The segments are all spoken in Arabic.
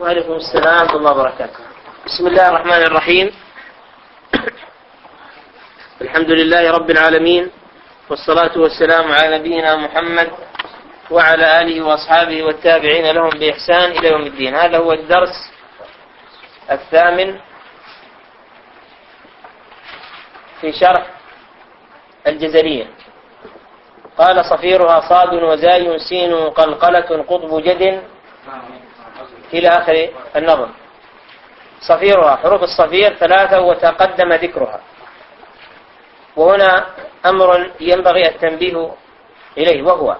وعليكم السلام ورحمة الله وبركاته. بسم الله الرحمن الرحيم. الحمد لله رب العالمين والصلاة والسلام على نبينا محمد وعلى آله وأصحابه والتابعين لهم بإحسان إلى يوم الدين. هذا هو الدرس الثامن في شرح الجزرية. قال صفيرها صاد وزاي سين قلقلة قطب جد. إلى آخر النظم صفيرها حروف الصفير ثلاثة وتقدم ذكرها. وهنا أمر ينبغي التنبيه إليه وهو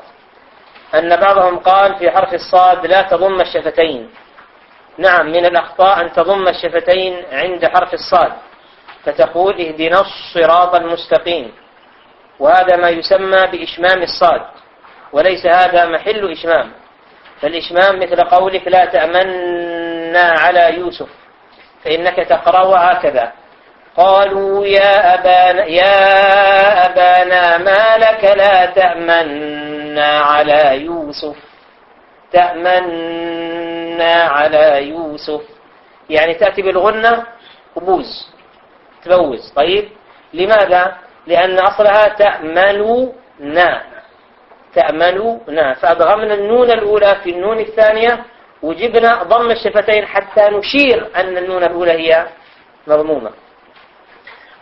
أن بعضهم قال في حرف الصاد لا تضم الشفتين. نعم من الأخطاء أن تضم الشفتين عند حرف الصاد فتقول اهدنا الصراط المستقيم. وهذا ما يسمى بإشمام الصاد وليس هذا محل إشمام. فالإشمام مثل قولك لا تأمنا على يوسف فإنك تقرأ هكذا. قالوا يا أبانا, يا أبانا ما لك لا تأمنا على يوسف. تأمنا على يوسف. يعني تأتي بالغنة وبوز تبوز. طيب لماذا؟ لأن أصلها تأملنا. تأملنا فأدغمنا النون الأولى في النون الثانية. وجبنا ضم الشفتين حتى نشير أن النون الأولى هي مضمومة.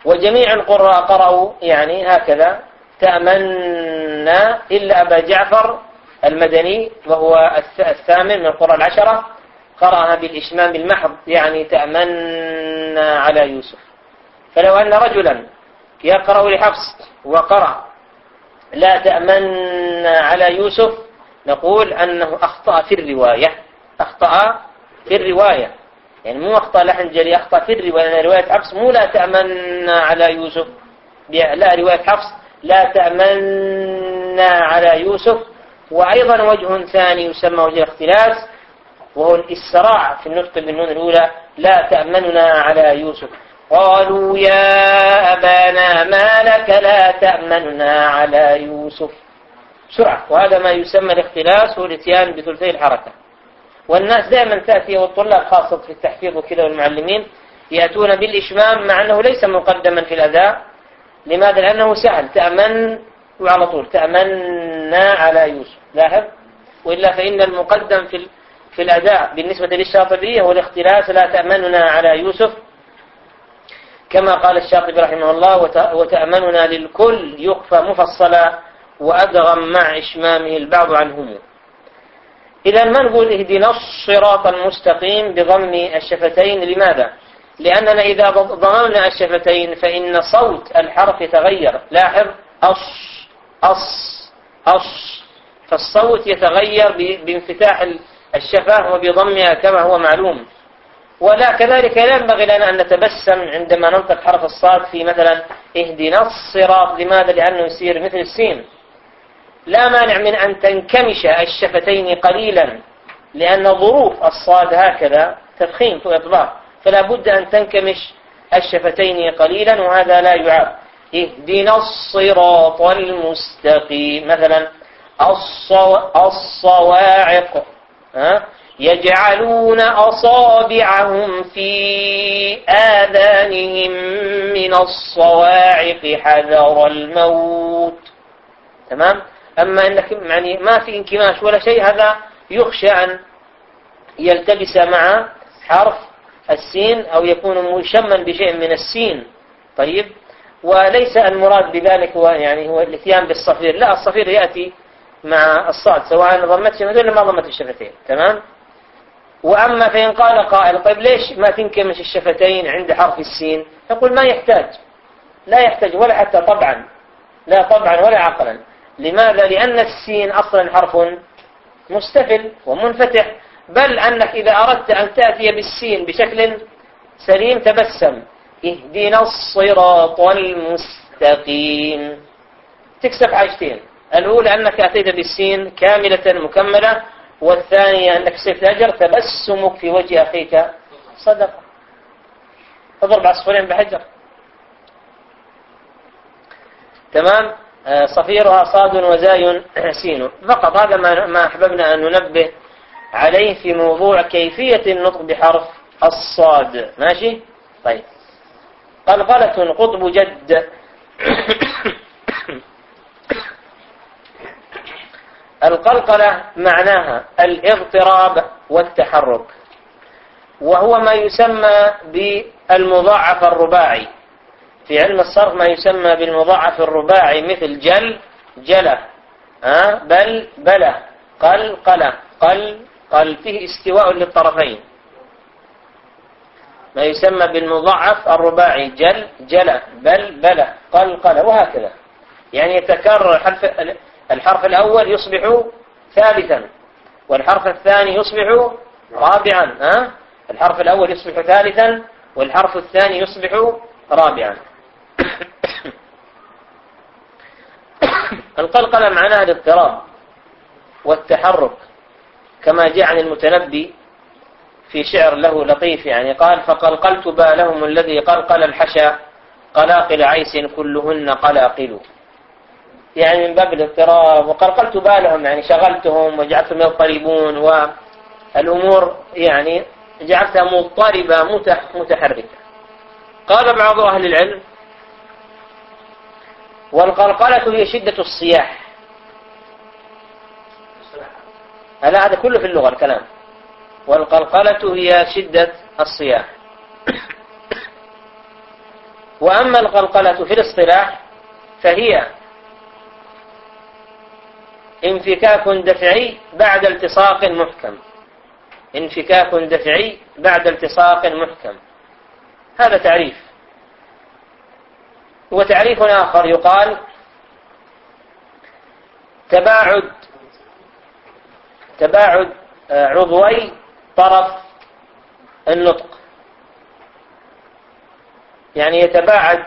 وجميع القراء قرأوا يعني هكذا. تأمنا إلا أبا جعفر المدني وهو الثامن من القراء العشرة. قرأها بالإشمام المحض يعني تأمنا على يوسف. فلو أن رجلا يقرأ لحفص وقرأ لا تأمن على يوسف نقول أنه أخطأ في الرواية أخطأ في الرواية. يعني مو أخطأ لحن جلي أخطأ في الرواية رواية حفص مو لا تأمن على يوسف. لا رواية حفص لا تأمن على يوسف. وأيضا وجه ثاني يسمى وجه الاختلاس وهو الإسراع في النطق بالنون الأولى لا تأمننا على يوسف. قالوا يا أبانا ما لك لا تأمننا على يوسف. سرعة وهذا ما يسمى الاختلاس هو الاتيان بثلثي الحركة. والناس دائما تأتي والطلاب خاصة في التحفيظ وكذا والمعلمين يأتون بالإشمام مع أنه ليس مقدما في الأداء. لماذا؟ لأنه سهل. تأمن وعلى طول. تأمنا على يوسف. لاحظ؟ وإلا فإن المقدم في في الأداء بالنسبة للشاطبية هو الاختلاس لا تأمننا على يوسف. كما قال الشاطبي رحمه الله وتأمننا للكل يخفى مفصلا وأدغم مع إشمامه البعض عنهم. إذا ما نقول اهدنا الصراط المستقيم بضم الشفتين؟ لماذا؟ لأننا إذا ضممنا الشفتين فإن صوت الحرف يتغير. لاحظ؟ أص أص أص. فالصوت يتغير بانفتاح الشفاة وبضمها كما هو معلوم. ولا كذلك لا ينبغي لنا أن نتبسم عندما ننطق حرف الصاد في مثلا اهدنا الصراط. لماذا؟ لأنه يصير مثل السين. لا مانع من أن تنكمش الشفتين قليلا لأن ظروف الصاد هكذا تفخيم وإطباق فلا بد أن تنكمش الشفتين قليلا وهذا لا يعاب. اهدنا الصراط المستقيم. مثلا الصواعق ها؟ يجعلون أصابعهم في آذانهم من الصواعق حذر الموت. تمام؟ أما أنك يعني ما في انكماش ولا شيء هذا يخشى أن يلتبس مع حرف السين أو يكون مشما بشيء من السين. طيب؟ وليس المراد بذلك هو يعني هو الإتيان بالصفير. لا الصفير يأتي مع الصاد سواء ضمت شفتين ولا ما ضمت الشفتين. تمام؟ وأما فإن قال قائل طيب ليش ما تنكمش الشفتين عند حرف السين؟ نقول ما يحتاج. لا يحتاج ولا حتى طبعا. لا طبعا ولا عقلا. لماذا؟ لأن السين أصلا حرف مستفل ومنفتح. بل أنك إذا أردت أن تأتي بالسين بشكل سليم تبسم. اهدنا الصراط المستقيم. تكسب حاجتين الأولى أنك أتيت بالسين كاملة مكملة والثانية أنك ستأجر تبسمك في وجه أخيك. صدقة اضرب عصفورين بحجر. تمام؟ صفيرها صاد وزاي سين. فقط هذا ما أحببنا أن ننبه عليه في موضوع كيفية النطق بحرف الصاد. ماشي؟ طيب. قلقلة قطب جد. القلقلة معناها الاضطراب والتحرك وهو ما يسمى بالمضاعف الرباعي. في علم الصرف ما يسمى بالمضاعف الرباعي مثل جل جلة أه؟ بل بلى قل قلة قل قل فيه استواء للطرفين ما يسمى بالمضاعف الرباعي جل جلة بل بلى قل قلة وهكذا يعني يتكرر الحرف, الحرف الأول يصبح ثالثا والحرف الثاني يصبح رابعا ها؟ الحرف الأول يصبح ثالثا والحرف الثاني يصبح رابعا القلقلة معناها الاضطراب والتحرك كما جاء عن المتنبي في شعر له لطيف يعني قال فقلقلت بالهم الذي قلقل الحشا قلاقل عيس كلهن قلاقل. يعني من باب الاضطراب وقلقلت بالهم يعني شغلتهم وجعلتهم يضطربون والأمور يعني جعلتها مضطربة متحركة. قال بعض أهل العلم والقلقلة هي شدة الصياح. هذا هذا كله في اللغة الكلام. والقلقلة هي شدة الصياح. وأما القلقلة في الاصطلاح فهي انفكاك دفعي بعد التصاق محكم انفكاك دفعي بعد التصاق محكم هذا تعريف. وتعريف آخر يقال تباعد تباعد آه، عضوي طرف النطق. يعني يتباعد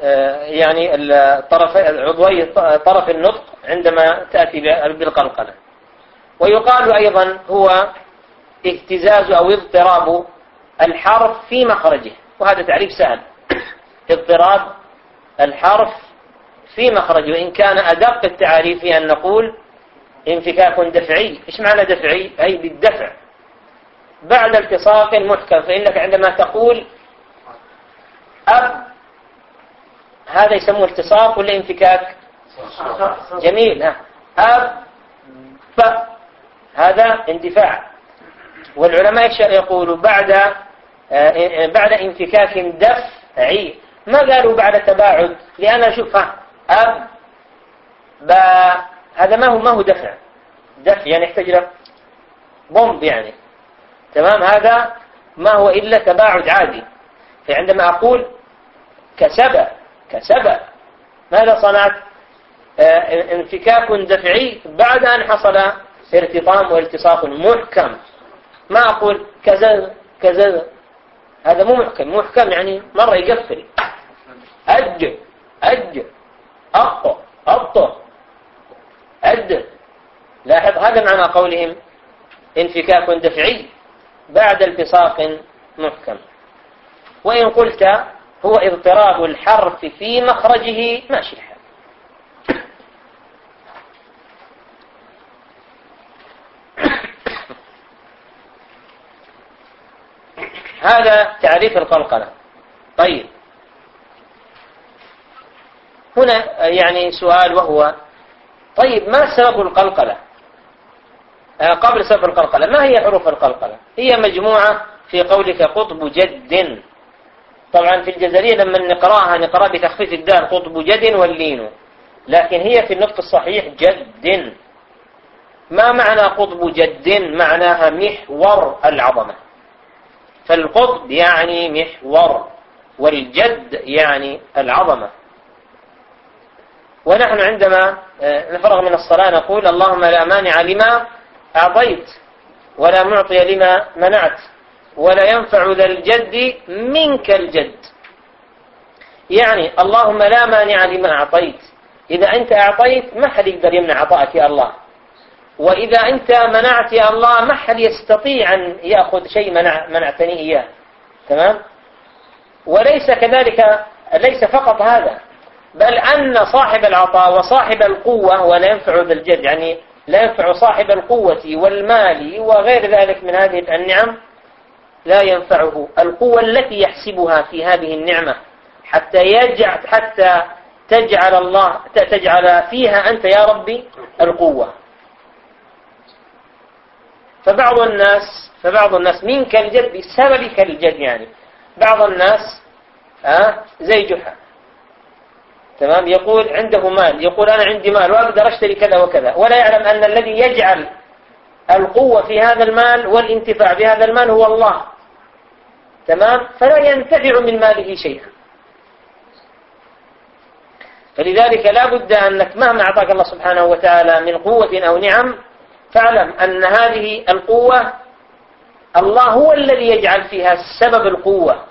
آه، يعني الطرف عضوي طرف النطق عندما تأتي بالقلقلة. ويقال أيضا هو اهتزاز أو اضطراب الحرف في مخرجه وهذا تعريف سهل. اضطراب الحرف في مخرجه وإن كان أدق التعاريف أن نقول انفكاك دفعي. إيش معنى دفعي؟ أي بالدفع. بعد التصاق محكم فإنك عندما تقول أب هذا يسموه التصاق ولا انفكاك؟ جميل ها. أب ب هذا اندفاع. والعلماء يقولوا بعد آه، بعد انفكاك دفعي. ما قالوا بعد تباعد لأن شوف أب با هذا ما هو ما هو دفع. دفع يعني يحتاج له pump يعني. تمام؟ هذا ما هو إلا تباعد عادي. فعندما أقول كسب كسب ماذا صنعت؟ آه انفكاك دفعي بعد أن حصل ارتطام والتصاق محكم. ما أقول؟ كذا كذا هذا مو محكم محكم يعني مرة يقفل. أج أج أق أط أد. لاحظ هذا معنى قولهم انفكاك دفعي بعد التصاق محكم. وإن قلت هو اضطراب الحرف في مخرجه ماشي الحال. هذا تعريف القلقلة. طيب. هنا يعني سؤال وهو طيب ما سبب القلقلة؟ آه، قبل سبب القلقلة ما هي حروف القلقلة؟ هي مجموعة في قولك قطب جد. طبعا في الجزرية لما نقرأها نقرأ بتخفيف الدال قطب جد واللين. لكن هي في النطق الصحيح جد. ما معنى قطب جد؟ معناها محور العظمة. فالقطب يعني محور والجد يعني العظمة. ونحن عندما آه، نفرغ من الصلاة نقول اللهم لا مانع لما أعطيت ولا معطي لما منعت ولا ينفع ذا الجد منك الجد. يعني اللهم لا مانع لما أعطيت. إذا أنت أعطيت ما حد يقدر يمنع عطاءك يا الله. وإذا أنت منعت يا الله ما حد يستطيع أن يأخذ شيء منع منعتني إياه. تمام؟ وليس كذلك ليس فقط هذا بل أن صاحب العطاء وصاحب القوة ولا ينفع ذا الجد يعني لا ينفع صاحب القوة والمال وغير ذلك من هذه النعم لا ينفعه. القوة التي يحسبها في هذه النعمة حتى يجعل حتى تجعل الله تجعل فيها أنت يا ربي القوة. فبعض الناس فبعض الناس منك الجد بسببك الجد يعني بعض الناس آه زي جحا. تمام؟ يقول عنده مال يقول أنا عندي مال وأقدر أشتري كذا وكذا ولا يعلم أن الذي يجعل القوة في هذا المال والانتفاع بهذا المال هو الله. تمام؟ فلا ينتفع من ماله شيئا. فلذلك لا بد أنك مهما أعطاك الله سبحانه وتعالى من قوة أو نعم فاعلم أن هذه القوة الله هو الذي يجعل فيها سبب القوة.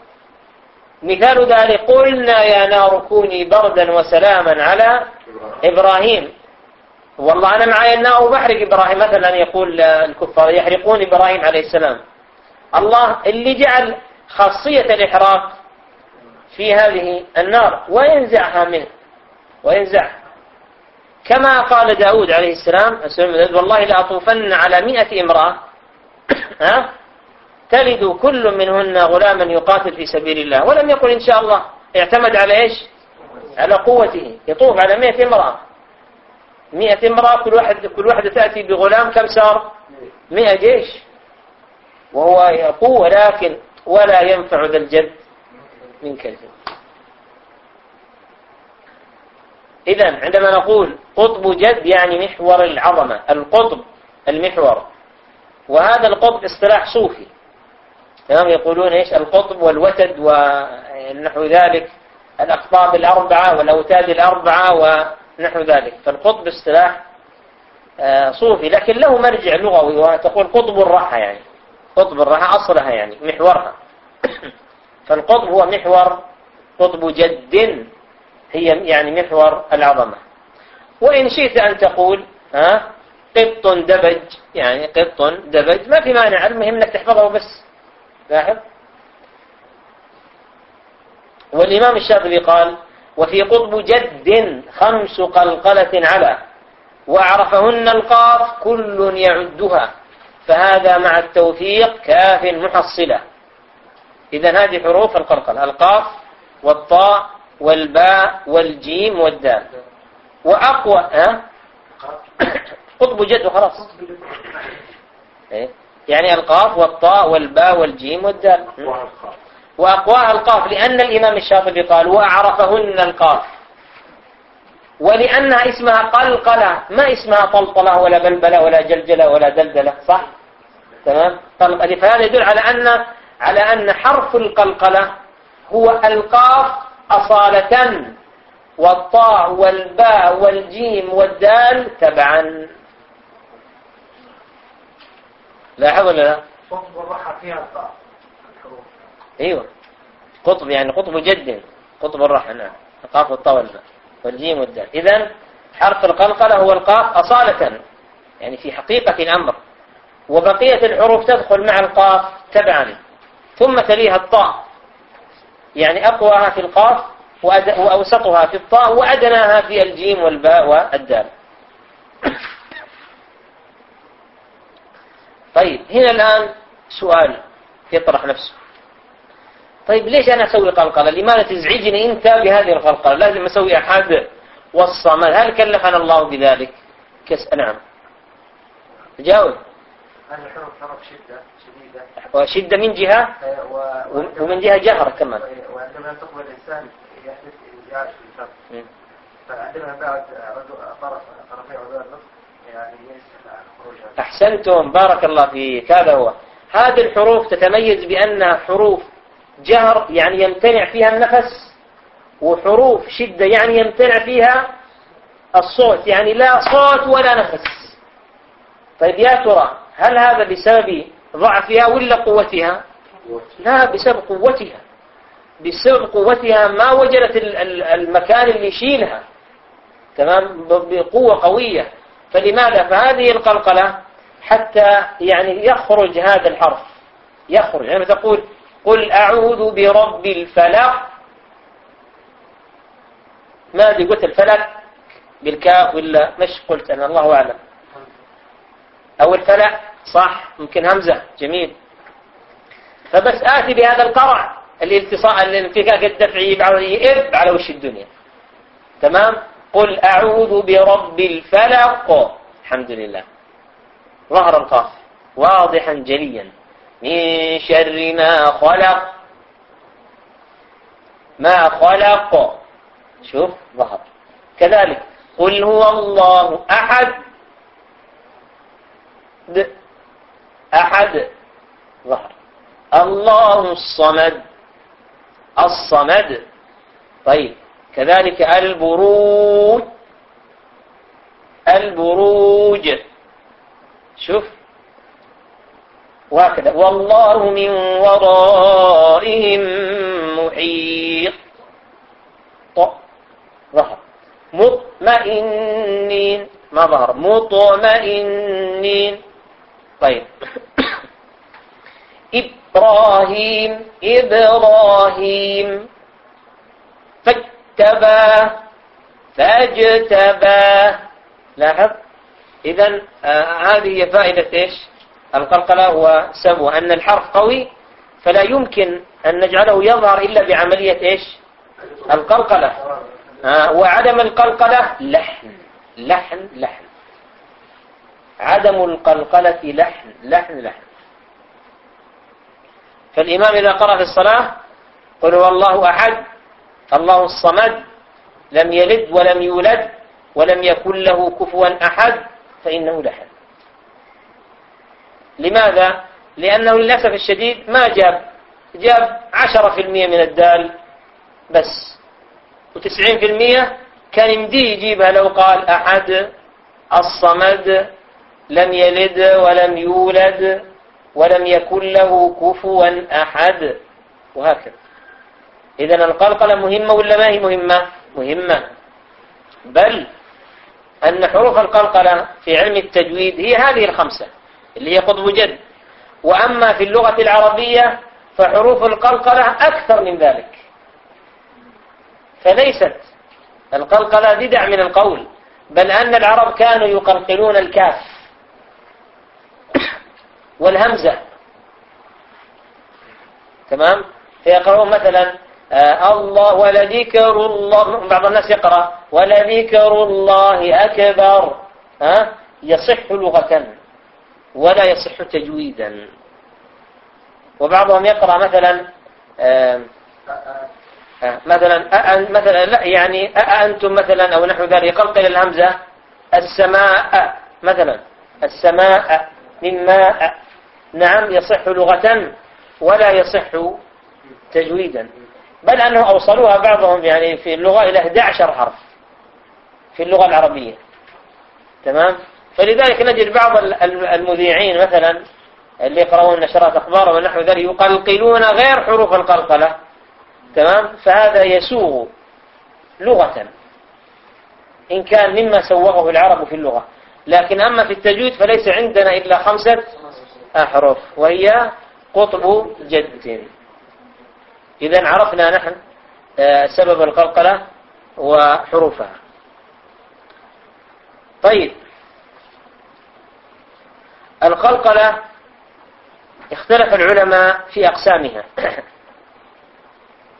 مثال ذلك قلنا يا نار كوني بردا وسلاما على إبراهيم. والله أنا معي النار وبحرق إبراهيم مثلا يقول الكفار يحرقون إبراهيم عليه السلام. الله اللي جعل خاصية الإحراق في هذه النار وينزعها منه وينزعها. كما قال داود عليه السلام والله لأطوفن على مئة امرأة ها؟ تلد كل منهن غلاما يقاتل في سبيل الله. ولم يقل إن شاء الله. اعتمد على إيش؟ على قوته. يطوف على مئة امرأة. مئة امرأة كل واحد كل واحدة تأتي بغلام كم صار؟ مئة جيش. وهو قوة لكن ولا ينفع ذا الجد من كذب إذا عندما نقول قطب جد يعني محور العظمة القطب المحور. وهذا القطب اصطلاح صوفي. تمام؟ يقولون إيش؟ القطب والوتد ونحو ذلك الأقطاب الأربعة والأوتاد الأربعة ونحو ذلك. فالقطب اصطلاح آه، صوفي. لكن له مرجع لغوي وتقول قطب الراحة يعني. قطب الراحة أصلها يعني محورها. فالقطب هو محور قطب جد. هي يعني محور العظمة. وإن شئت أن تقول ها قط دبج يعني قط دبج ما في مانع المهم إنك تحفظه بس. لاحظ؟ والإمام الشافعي قال وفي قطب جد خمس قلقلة على وأعرفهن القاف كل يعدها فهذا مع التوفيق كاف محصلة. إذا هذه حروف القلقلة القاف والطاء والباء والجيم والدال. وأقوى ها؟ قطب جد وخلاص. إيه؟ يعني القاف والطاء والباء والجيم والدال. وأقواها القاف لأن الإمام الشاطبي قال وأعرفهن القاف. ولأنها اسمها قلقلة. ما اسمها طلطلة ولا بلبلة ولا جلجلة ولا دلدلة صح؟ تمام؟ طلقلة. فهذا يدل على أن على أن حرف القلقلة هو القاف أصالة والطاء والباء والجيم والدال تبعا. لاحظ ولا لا؟ قطب الراحة فيها الطاء. أيوه. قطب يعني قطب جد. قطب الراحة نعم. القاف والطاء والباء. والجيم والدال. إذا حرف القلقلة هو القاف أصالة. يعني في حقيقة الأمر. وبقية الحروف تدخل مع القاف تبعا. ثم تليها الطاء. يعني أقواها في القاف وأوسطها في الطاء وأدناها في الجيم والباء والدال. طيب هنا الآن سؤال يطرح نفسه. طيب ليش أنا أسوي قلقلة؟ لماذا تزعجني أنت بهذه القلقلة؟ لازم أسوي أحد والصمد. هل كلفنا الله بذلك؟ كس... نعم. جاوب هذه الحروف حروف شدة. وشدة من جهة ومن جهة جهر كمان. وعندما تقبل الإنسان يحدث انزعاج في الفم. فعندما بعد طرف طرفي عضو النصف يعني أحسنتم بارك الله فيك. هذا هو. هذه الحروف تتميز بأنها حروف جهر يعني يمتنع فيها النفس وحروف شدة يعني يمتنع فيها الصوت يعني لا صوت ولا نفس. طيب يا ترى هل هذا بسبب ضعفها ولا قوتها؟ لا بسبب قوتها. بسبب قوتها ما وجدت المكان اللي يشيلها. تمام؟ بقوة قوية. فلماذا؟ فهذه القلقلة حتى يعني يخرج هذا الحرف. يخرج. يعني تقول قل أعوذ برب الفلق. ما أدري قلت الفلق بالكاف ولا مش؟ قلت أنا الله أعلم. أو الفلع صح ممكن همزة جميل. فبس آتي بهذا القرع الالتصاق الانفكاك الدفعي إب على وش الدنيا. تمام؟ قل أعوذ برب الفلق. الحمد لله. ظهر القاف واضحا جليا. من شر ما خلق. ما خلق. شوف ظهر. كذلك قل هو الله أحد. أحد. ظهر. الله الصمد. الصمد. طيب. كذلك البروج. البروج. شوف. وهكذا. والله من ورائهم محيط. ظهر. مطمئنين. ما ظهر؟ مطمئنين. طيب. إبراهيم إبراهيم. فاجتباه فاجتباه لاحظ؟ إذا آه هذه هي فائدة إيش؟ القلقلة وسبب أن الحرف قوي فلا يمكن أن نجعله يظهر إلا بعملية إيش؟ القلقلة. آه وعدم القلقلة لحن. لحن لحن. عدم القلقلة لحن لحن لحن. فالإمام إذا قرأ في الصلاة قل هو الله أحد الله الصمد لم يلد ولم يولد ولم يكن له كفوا أحد فإنه لحن. لماذا؟ لأنه للأسف الشديد ما جاب جاب عشرة في المية من الدال بس. وتسعين في المية كان يمديه يجيبها لو قال أحد الصمد لم يلد ولم يولد ولم يكن له كفوا أحد. وهكذا. إذا القلقلة مهمة ولا ما هي مهمة؟ مهمة. بل أن حروف القلقلة في علم التجويد هي هذه الخمسة اللي هي قطب جد. وأما في اللغة العربية فحروف القلقلة أكثر من ذلك. فليست القلقلة بدع من القول بل أن العرب كانوا يقلقلون الكاف. والهمزة. تمام؟ فيقرؤون مثلا آه الله ولذكر الله. بعض الناس يقرأ ولذكر الله أكبر. ها؟ يصح لغة ولا يصح تجويدا. وبعضهم يقرأ مثلا آه آه مثلا مثلا لا يعني أأنتم مثلا أو نحو ذلك. يقلقل الهمزة. السماء مثلا. السماء من ماء نعم يصح لغة ولا يصح تجويدا. بل أنه أوصلوها بعضهم يعني في اللغة إلى 11 حرف في اللغة العربية. تمام؟ فلذلك نجد بعض المذيعين مثلا اللي يقرؤون نشرات أخبار ونحو ذلك يقلقلون غير حروف القلقلة. تمام؟ فهذا يسوغ لغة إن كان مما سوغه العرب في اللغة. لكن أما في التجويد فليس عندنا إلا خمسة أحرف وهي قطب جد. إذا عرفنا نحن آه، سبب القلقلة وحروفها. طيب. القلقلة اختلف العلماء في أقسامها.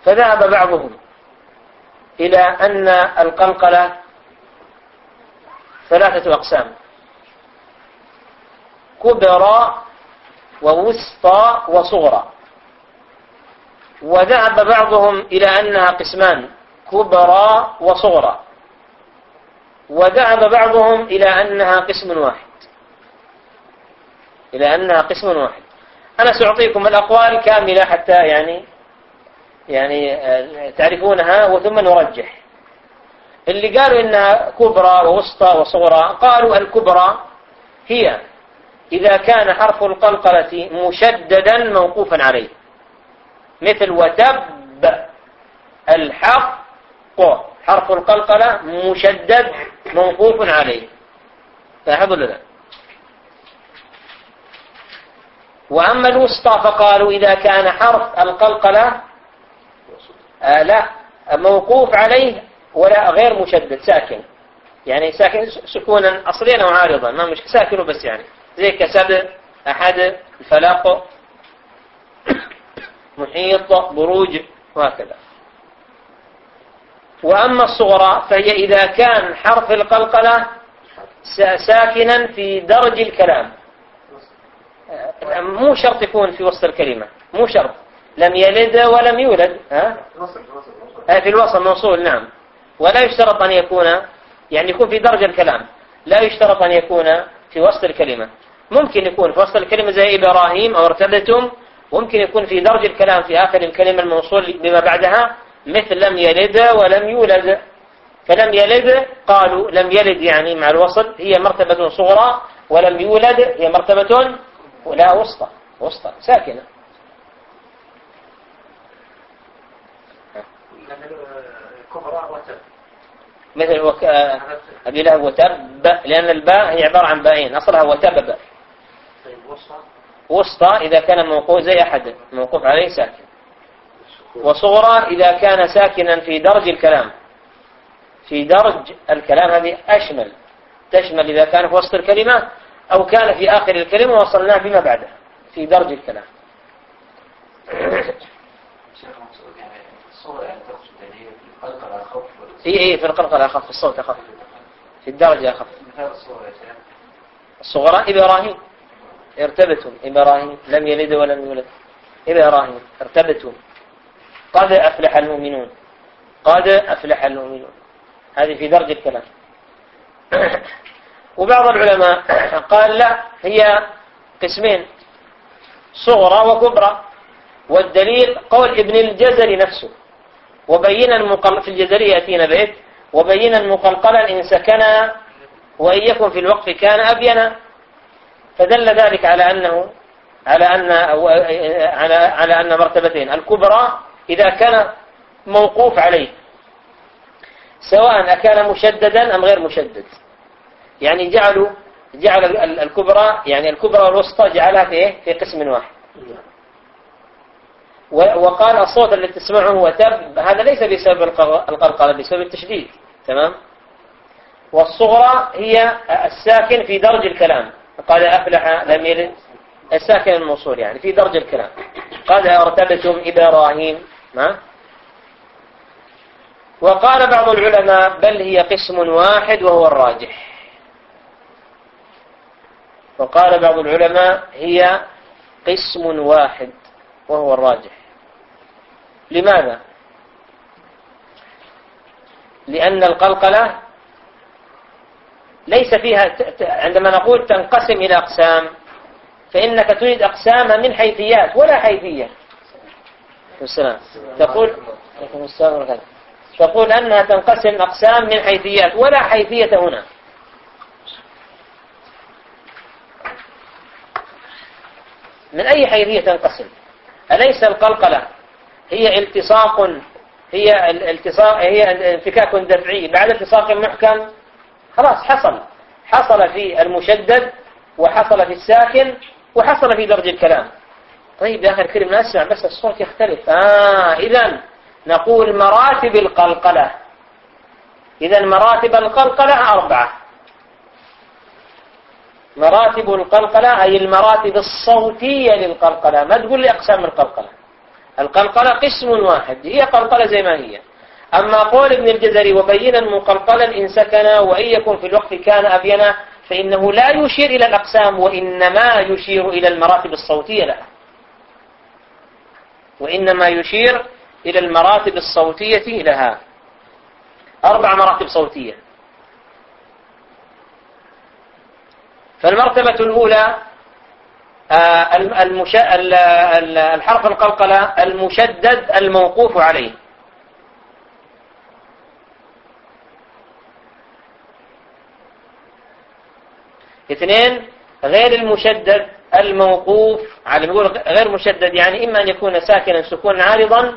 فذهب بعضهم إلى أن القلقلة ثلاثة أقسام. كبرى ووسطى وصغرى. وذهب بعضهم إلى أنها قسمان كبرى وصغرى. وذهب بعضهم إلى أنها قسم واحد. إلى أنها قسم واحد. أنا سأعطيكم الأقوال كاملة حتى يعني يعني آه، تعرفونها وثم نرجح. اللي قالوا إنها كبرى ووسطى وصغرى قالوا الكبرى هي إذا كان حرف القلقلة مشددا موقوفا عليه. مثل وتب الحق حرف القلقلة مشدد موقوف عليه. لاحظوا لنا وأما الوسطى فقالوا إذا كان حرف القلقلة آه لا موقوف عليه ولا غير مشدد ساكن. يعني ساكن سكونا أصليا أو عارضا ما مش ساكنه بس يعني. زي كسب أحد الفلاق محيط بروج وهكذا. وأما الصغرى فهي إذا كان حرف القلقلة ساكنا في درج الكلام. مو شرط يكون في وسط الكلمة. مو شرط. لم يلد ولم يولد. ها؟ في الوصل موصول نعم. ولا يشترط أن يكون يعني يكون في درج الكلام. لا يشترط أن يكون في وسط الكلمة. ممكن يكون في وسط الكلمة زي إبراهيم أو ارتدتم. ممكن يكون في درج الكلام في آخر الكلمة الموصول بما بعدها. مثل لم يلد ولم يولد. فلم يلد قالوا لم يلد يعني مع الوصل. هي مرتبة صغرى ولم يولد. هي مرتبة لا وسطى. وسطى. ساكنة. مثل وك... أبي لهب وتب لأن الباء هي عبارة عن باءين أصلها وتبب وسطى إذا كان موقوف زي أحد موقوف عليه ساكن. وصغرى إذا كان ساكنا في درج الكلام. في درج الكلام هذه أشمل. تشمل إذا كان في وسط الكلمة أو كان في آخر الكلمة وصلناه بما بعده. في درج الكلام. اي اي في القلقلة أخف في الصوت أخف في الدرجة أخف الصغرى إبراهيم. ارتبتم إبراهيم. لم يلد ولم يولد. إبراهيم ارتبتم. قد أفلح المؤمنون. قد أفلح المؤمنون. هذه في درج الكلام وبعض العلماء قال لا هي قسمين صغرى وكبرى. والدليل قول ابن الجزري نفسه. وبينا المقل في الجزري يأتينا بيت. وبينا مقلقلا إن سكن وإن يكن في الوقف كان أبينا. فدل ذلك على أنه على أن على على أن مرتبتين. الكبرى إذا كان موقوف عليه. سواء أكان مشددا أم غير مشدد. يعني جعلوا جعل الكبرى يعني الكبرى والوسطى جعلها في إيه؟ في قسم واحد. وقال الصوت الذي تسمعه هو تب هذا ليس بسبب القلقلة بسبب التشديد تمام؟ والصغرى هي الساكن في درج الكلام. قال أفلح لم يلد. الساكن الموصول يعني في درج الكلام. قد أرتبتم إبراهيم ما؟ وقال بعض العلماء بل هي قسم واحد وهو الراجح. وقال بعض العلماء هي قسم واحد. وهو الراجح. لماذا؟ لأن القلقلة ليس فيها عندما نقول تنقسم إلى أقسام فإنك تريد أقسام من حيثيات ولا حيثية. السلام. تقول تقول أنها تنقسم أقسام من حيثيات ولا حيثية هنا. من أي حيثية تنقسم؟ أليس القلقلة؟ هي التصاق هي الالتصاق هي انفكاك دفعي بعد التصاق محكم خلاص حصل. حصل في المشدد وحصل في الساكن وحصل في درج الكلام. طيب يا أخي الكريم نسمع بس الصوت يختلف. آه إذا نقول مراتب القلقلة. إذا مراتب القلقلة أربعة. مراتب القلقلة أي المراتب الصوتية للقلقلة. ما تقول لي أقسام القلقلة. القلقلة قسم واحد هي قلقلة زي ما هي. أما قول ابن الجزري وبينا مقلقلا إن سكن وإن يكن في الوقت كان أبينا فإنه لا يشير إلى الأقسام وإنما يشير إلى المراتب الصوتية لها. وإنما يشير إلى المراتب الصوتية لها. أربع مراتب صوتية. فالمرتبة الأولى آه، الحرف القلقلة المشدد الموقوف عليه. اثنين غير المشدد الموقوف على يقول غير مشدد يعني إما أن يكون ساكنا سكونا عارضا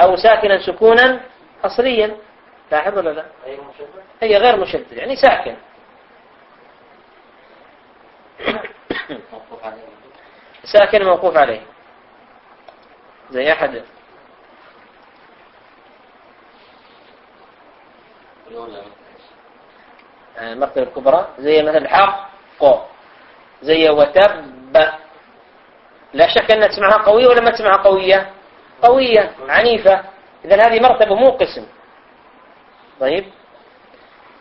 أو ساكنا سكونا أصليا. لاحظ ولا لا؟ هي غير مشدد يعني ساكن. ساكن موقوف عليه. زي أحد. المرتبة الكبرى. زي مثل حق زي وتب. لا شك أن تسمعها قوية ولا ما تسمعها قوية؟ قوية عنيفة. إذا هذه مرتبة مو قسم. طيب. آه،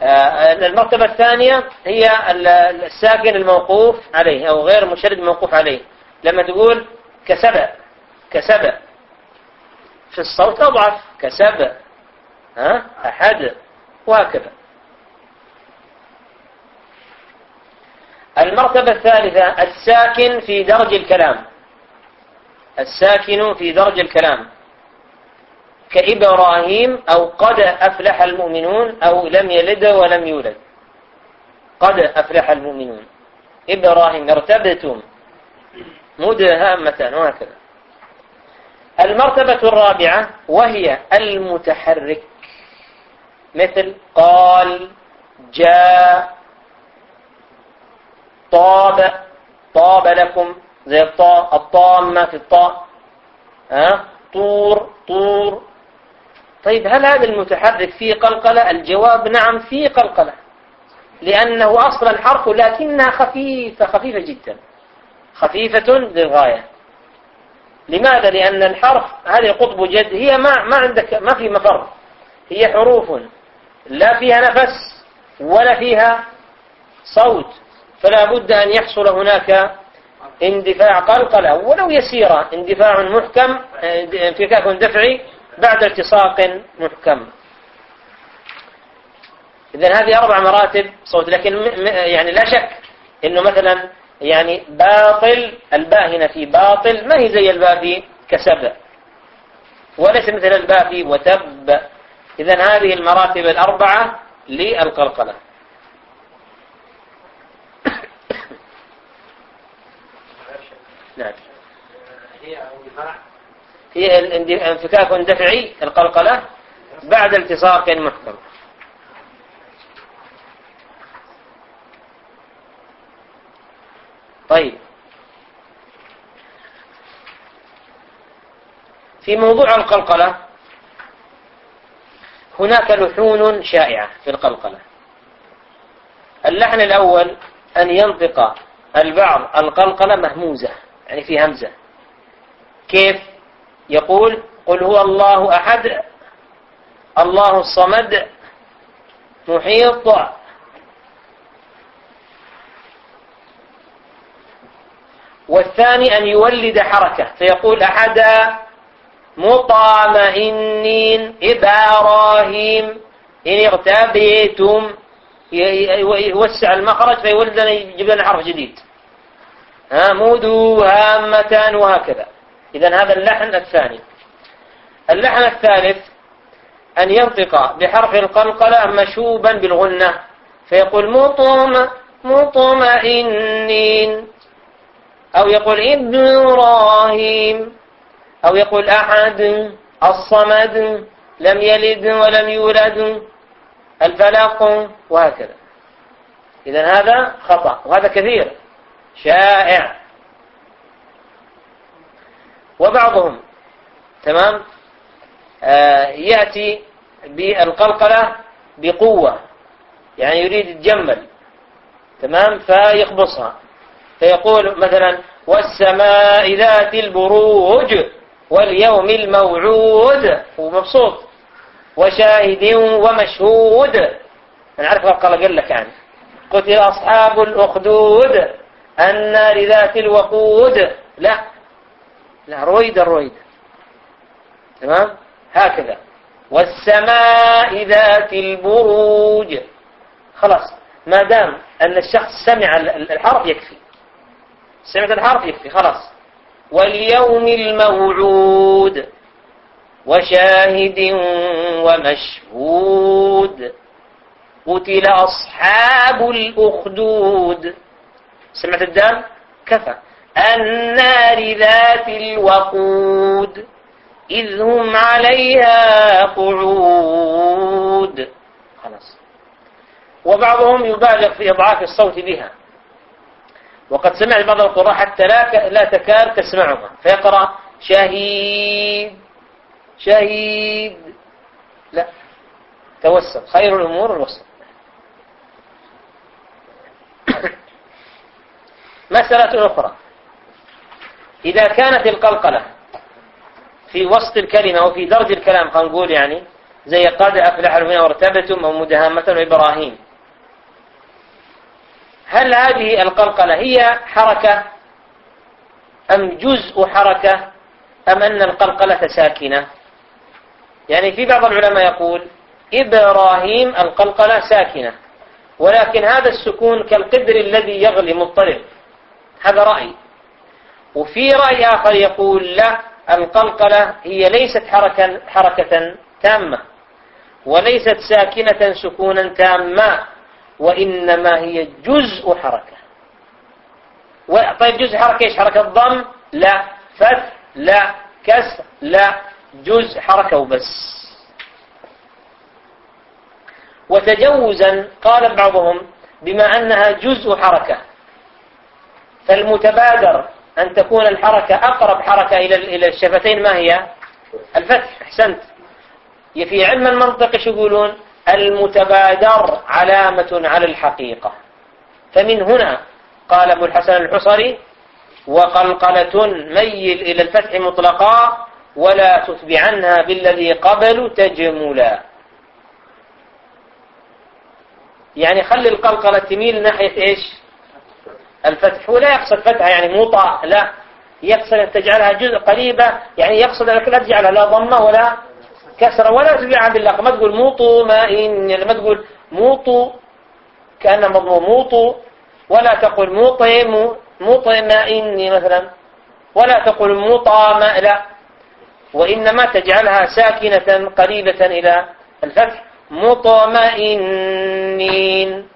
المرتبة الثانية هي الساكن الموقوف عليه أو غير المشدد الموقوف عليه. لما تقول كسبع كسبع في الصوت أضعف كسبع ها؟ أحد وهكذا المرتبة الثالثة الساكن في درج الكلام. الساكن في درج الكلام. كإبراهيم أو قد أفلح المؤمنون أو لم يلد ولم يولد. قد أفلح المؤمنون. إبراهيم ارتبتم. مدهامة وهكذا. المرتبة الرابعة وهي المتحرك. مثل قال جاء طاب طاب لكم زي الطاء الطامة في الطاء. ها؟ طور طور طيب هل هذا المتحرك فيه قلقلة الجواب نعم فيه قلقلة لأنه أصلا حرف لكنها خفيفة خفيفة جدا خفيفة للغاية لماذا؟ لأن الحرف هذه قطب جد هي ما ما عندك ما في مفر هي حروف لا فيها نفس ولا فيها صوت فلا بد أن يحصل هناك اندفاع قلقلة ولو يسيرة اندفاع محكم انفكاك دفعي بعد التصاق محكم. إذا هذه أربع مراتب صوت لكن يعني لا شك أنه مثلا يعني باطل الباء هنا في باطل ما هي زي الباء في كسب. وليس مثل الباء في وتب. إذا هذه المراتب الأربعة للقلقلة. نعم. هي انفكاك دفعي القلقلة بعد التصاق محكم. طيب. في موضوع القلقلة هناك لحون شائعة في القلقلة. اللحن الأول أن ينطق البعض القلقلة مهموزة يعني في همزة. كيف؟ يقول قل هو الله أحد الله الصمد محيط. والثاني أن يولد حركة فيقول أحد مطمئنين إبراهيم إن اغتبيتم يوسع المخرج فيولد يجيب لنا حرف جديد. مدو هامة وهكذا. إذا هذا اللحن الثاني. اللحن الثالث أن ينطق بحرف القلقلة مشوبا بالغنة فيقول مطم مطمئنين أو يقول إبراهيم. أو يقول أحد الصمد لم يلد ولم يولد الفلق وهكذا. إذا هذا خطأ وهذا كثير. شائع. وبعضهم تمام؟ آه يأتي بالقلقلة بقوة يعني يريد يتجمل تمام؟ فيخبصها. فيقول مثلا والسماء ذات البروج واليوم الموعود ومبسوط وشاهد ومشهود أنا عارف قال قال لك يعني. قتل أصحاب الأخدود النار ذات الوقود لا. لا رويدا رويدا تمام؟ هكذا. والسماء ذات البروج. خلاص. ما دام أن الشخص سمع الحرف يكفي. سمعت الحرف يكفي خلاص. واليوم الموعود. وشاهد ومشهود. قتل أصحاب الأخدود. سمعت الدال؟ كفى. النار ذات الوقود إذ هم عليها قعود. خلاص. وبعضهم يبالغ في إضعاف الصوت بها. وقد سمعت بعض القراء حتى لا لا تكاد تسمعها. فيقرأ شهيد شهيد. لا. توسط خير الأمور الوسط. مسألة أخرى. إذا كانت القلقلة في وسط الكلمة أو في درج الكلام خلينا نقول يعني زي قد أفلح المؤمنين وارتبتم أو مدهامة وإبراهيم هل هذه القلقلة هي حركة أم جزء حركة أم أن القلقلة ساكنة؟ يعني في بعض العلماء يقول إبراهيم القلقلة ساكنة ولكن هذا السكون كالقدر الذي يغلي مضطرب. هذا رأي. وفي رأي آخر يقول لا القلقلة هي ليست حركة, حركة تامة وليست ساكنة سكونا تاما وإنما هي جزء حركة. طيب جزء حركة إيش؟ حركة ضم لا. فتح لا. كسر؟ لا. جزء حركة وبس. وتجوزا قال بعضهم بما أنها جزء حركة فالمتبادر أن تكون الحركة أقرب حركة إلى الشفتين ما هي؟ الفتح. أحسنت. في علم المنطق إيش يقولون؟ المتبادر علامة على الحقيقة. فمن هنا قال أبو الحسن الحصري وقلقلة ميل إلى الفتح مطلقا ولا تتبعنها بالذي قبل تجملا. يعني خلي القلقلة تميل ناحية إيش؟ الفتح. ولا يقصد فتحة يعني مطا لا. يقصد أن تجعلها جزء قريبة يعني يقصد أنك لا تجعلها لا ضمة ولا كسرة ولا تبيعها باللقب ما تقول موطو ما إن يعني ما تقول موطو كأنها مضموم موطو. ولا تقول موطي موطي ما إني مثلا. ولا تقول موطى ما لا. وإنما تجعلها ساكنة قريبة إلى الفتح. مطمئنين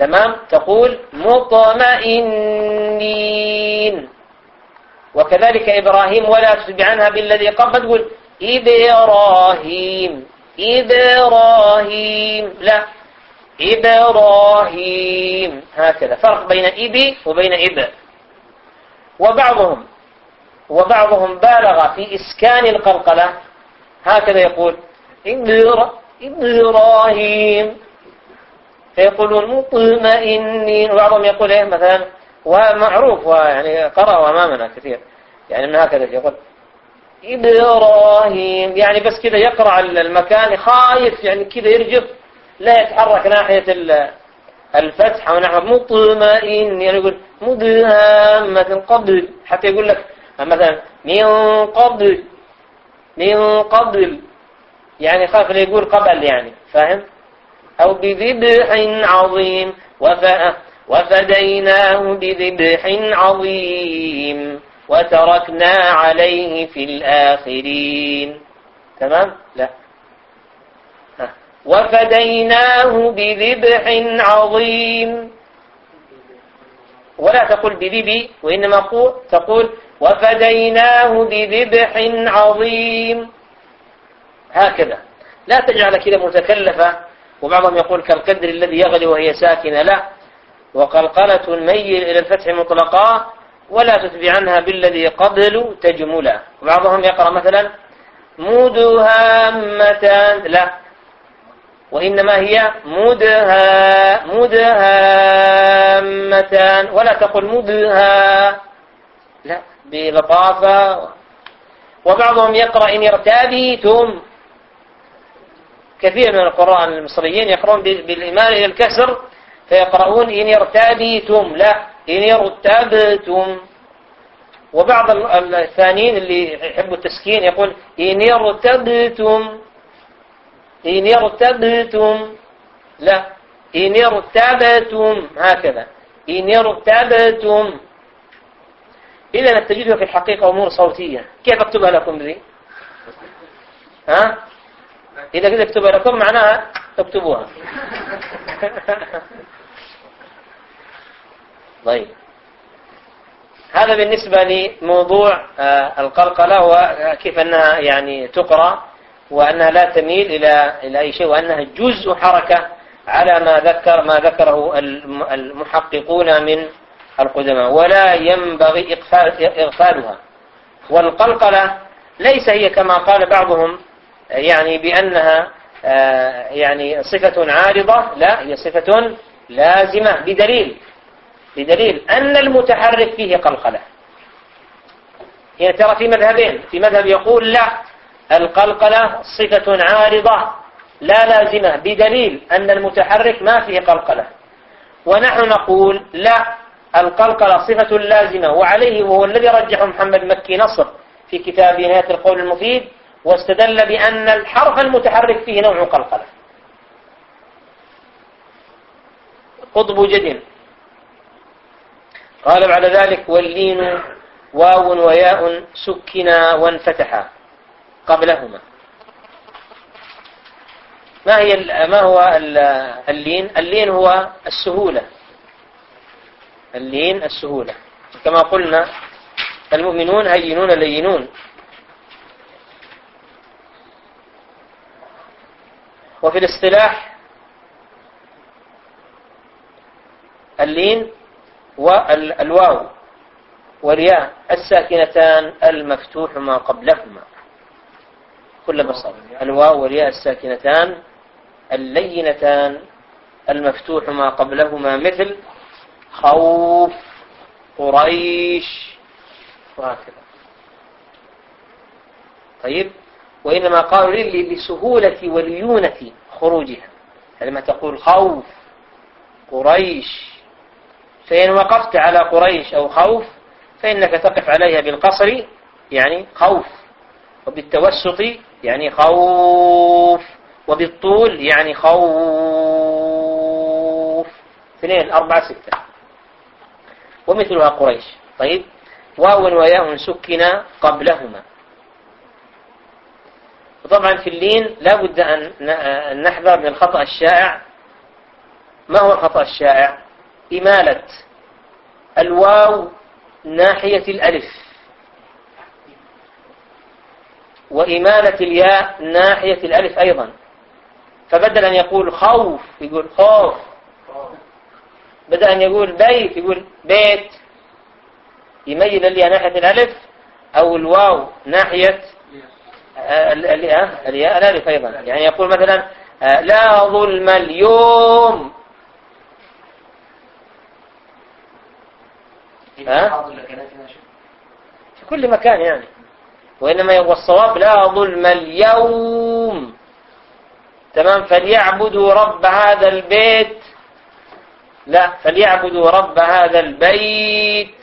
تمام؟ تقول مطمئنين. وكذلك إبراهيم ولا تتبع عنها بالذي قبل تقول إبراهيم إبراهيم لا إبراهيم. هكذا. فرق بين إبي وبين إب. وبعضهم وبعضهم بالغ في إسكان القلقلة. هكذا يقول إبراهيم. فيقولون مطمئنين. وبعضهم يقول إيه مثلا ومعروف ويعني قرأ أمامنا كثير. يعني من هكذا يقول إبراهيم. يعني بس كذا يقرأ المكان خايف يعني كذا يرجف. لا يتحرك ناحية الفتح ونحو مطمئن. يعني يقول مدهامة قبل. حتى يقول لك مثلا من قبل من قبل. يعني خاف يقول قبل يعني فاهم؟ أو بذبح عظيم. وفديناه بذبح عظيم. وتركنا عليه في الآخرين. تمام؟ لا. وفديناه بذبح عظيم. ولا تقول بذبي وإنما تقول وفديناه بذبح عظيم. هكذا. لا تجعل كذا متكلفة وبعضهم يقول كالقدر الذي يغلي وهي ساكنة. لا. وقلقلة ميل إلى الفتح مطلقا ولا تتبع عنها بالذي قبل تجملا وبعضهم يقرأ مثلا مدهامتان. لا. وإنما هي مدها مدهامتان. ولا تقل مدها. لا. بلطافة. وبعضهم يقرأ إن ارتابيتم كثير من القراء المصريين يقرؤون بالإيمان إلى الكسر فيقرؤون إن ارتابيتم لا إن ارتبتم وبعض الثانيين اللي يحبوا التسكين يقول إن ارتبتم إن ارتبتم لا إن ارتبتم هكذا إن ارتبتم إذا تجدها في الحقيقة أمور صوتية. كيف أكتبها لكم ذي ها؟ إذا كده أكتبها لكم معناها اكتبوها. طيب. هذا بالنسبة لموضوع آه، القلقلة وكيف أنها يعني تقرأ وأنها لا تميل إلى إلى أي شيء وأنها جزء حركة على ما ذكر ما ذكره المحققون من القدماء. ولا ينبغي إغفالها والقلقلة ليس هي كما قال بعضهم يعني بأنها آه، يعني صفة عارضة لا هي صفة لازمة بدليل بدليل أن المتحرك فيه قلقلة. هي ترى في مذهبين في مذهب يقول لا القلقلة صفة عارضة لا لازمة بدليل أن المتحرك ما فيه قلقلة. ونحن نقول لا القلقلة صفة لازمة وعليه وهو الذي رجح محمد مكي نصر في كتاب نهاية القول المفيد واستدل بأن الحرف المتحرك فيه نوع قلقلة. قطب جد. قال بعد ذلك واللين واو وياء سكنا وانفتحا قبلهما. ما هي ما هو اللين؟ اللين هو السهولة. اللين السهولة. كما قلنا المؤمنون هينون لينون. وفي الاصطلاح اللين والواو والياء الساكنتان المفتوح ما قبلهما. كل بساطة. الواو والياء الساكنتان اللينتان المفتوح ما قبلهما مثل خوف قريش وهكذا. طيب؟ وإنما قالوا لسهولة وليونة خروجها. لما تقول خوف. قريش. فإن وقفت على قريش أو خوف فإنك تقف عليها بالقصر يعني خوف. وبالتوسط يعني خوف. وبالطول يعني خوف. اثنين أربعة ستة. ومثلها قريش. طيب. واو وياء سكنا قبلهما. وطبعا في اللين لا بد أن نحذر من الخطأ الشائع. ما هو الخطأ الشائع؟ إمالة الواو ناحية الألف. وإمالة الياء ناحية الألف أيضا. فبدل أن يقول خوف يقول خوف. بدل أن يقول بيت يقول بيت. يميل الياء ناحية الألف أو الواو ناحية الياء الألف أيضا. يعني يقول مثلا لا ظلم اليوم. ها؟ في كل مكان يعني. وإنما هو الصواب لا ظلم اليوم. تمام؟ فليعبدوا رب هذا البيت. لا فليعبدوا رب هذا البيت.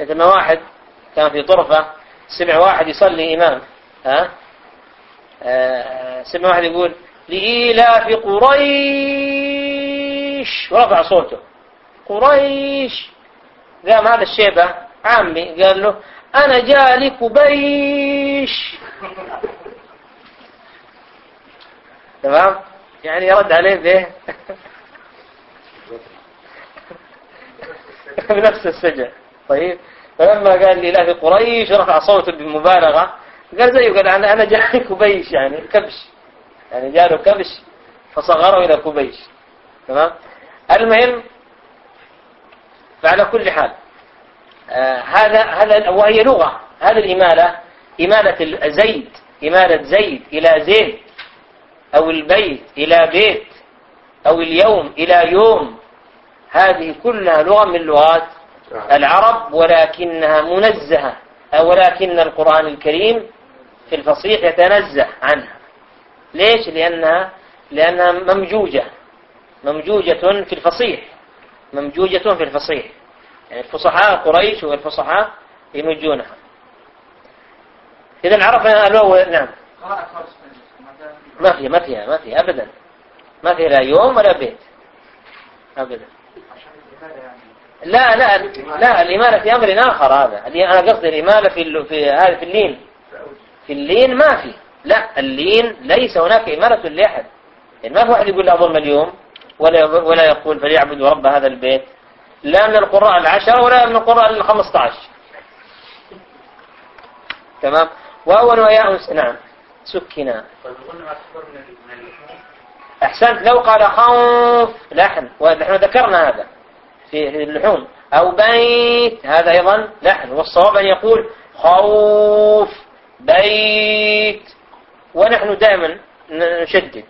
مثل واحد كان في طرفة سمع واحد يصلي إمام ها؟ آه سمع واحد يقول لإيلاف قريش ورفع صوته. قريش. قام هذا الشيبة عمي قال له أنا جالي كبيش تمام؟ يعني يرد عليه به بنفس السجع طيب. فلما قال لي لا قريش رفع صوته بمبالغة قال زيه قال أنا أنا جاي كبيش يعني كبش. يعني جاله كبش فصغره إلى كبيش تمام؟ المهم فعلى كل حال آه هذا هذا وهي لغة. هذه الإمالة إمالة زيد إمالة زيد إلى زيد أو البيت إلى بيت أو اليوم إلى يوم. هذه كلها لغة من لغات العرب ولكنها منزهة ولكن القرآن الكريم في الفصيح يتنزه عنها. ليش؟ لأنها لأنها ممجوجة ممجوجة في الفصيح ممجوجة في الفصيح. يعني الفصحاء قريش والفصحاء يمجونها. إذا عرفنا الواو نعم. ما فيها ما فيها ما فيها أبدا. ما فيها لا يوم ولا بيت. أبدا. لا لا لا الإمالة في أمر آخر هذا. أنا قصدي الإمالة في في هذا في اللين. في اللين ما في. لا اللين ليس هناك إمالة لأحد. يعني ما في واحد يقول لا ظلم اليوم ولا ولا يقول فليعبدوا رب هذا البيت. لا من القراء العشرة ولا من القراء الخمسة عشر تمام؟ وأول وياء نعم. سكنا أحسنت لو قال خوف لحن. ونحن ذكرنا هذا. في اللحوم. أو بيت. هذا أيضا لحن. والصواب أن يقول خوف. بيت. ونحن دائما نشدد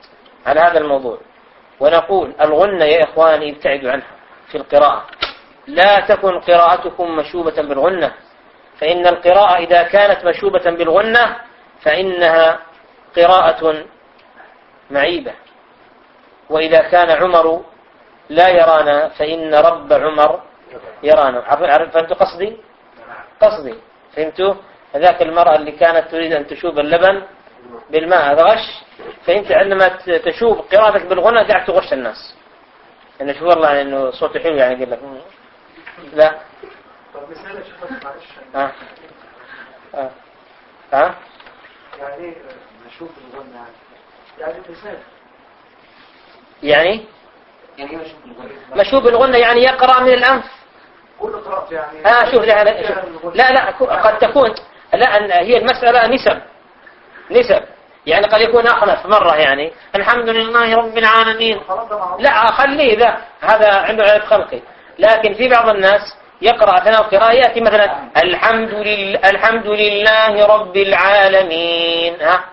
على هذا الموضوع. ونقول الغنة يا إخواني ابتعدوا عنها في القراءة. لا تكن قراءتكم مشوبة بالغنة. فإن القراءة إذا كانت مشوبة بالغنة فإنها قراءة معيبة. وإذا كان عمر لا يرانا فإن رب عمر يرانا. فهمتوا قصدي؟ قصدي. فهمتوا؟ هذاك المرأة اللي كانت تريد أن تشوب اللبن بالماء هذا غش؟ فأنت عندما تشوب قراءتك بالغنى قاعد تغش الناس. أنه شوف والله يعني أنه صوته حلو يعني يقول لك. لا. طب مثال ها ها ها يعني نشوف الغنى. يعني مثال. يعني؟ يعني مشوب الغنى يعني يقرأ من الأنف. كل قراءة يعني. ها شوف لا لا, شوف. لا, لا قد تكون. لا هي المسألة نسب. نسب. يعني قد يكون أخلف مرة يعني. الحمد لله رب العالمين. لا خليه ذا. هذا عنده عيب خلقي. لكن في بعض الناس يقرأ أثناء القراءة يأتي مثلا الحمد لله الحمد لله رب العالمين. ها؟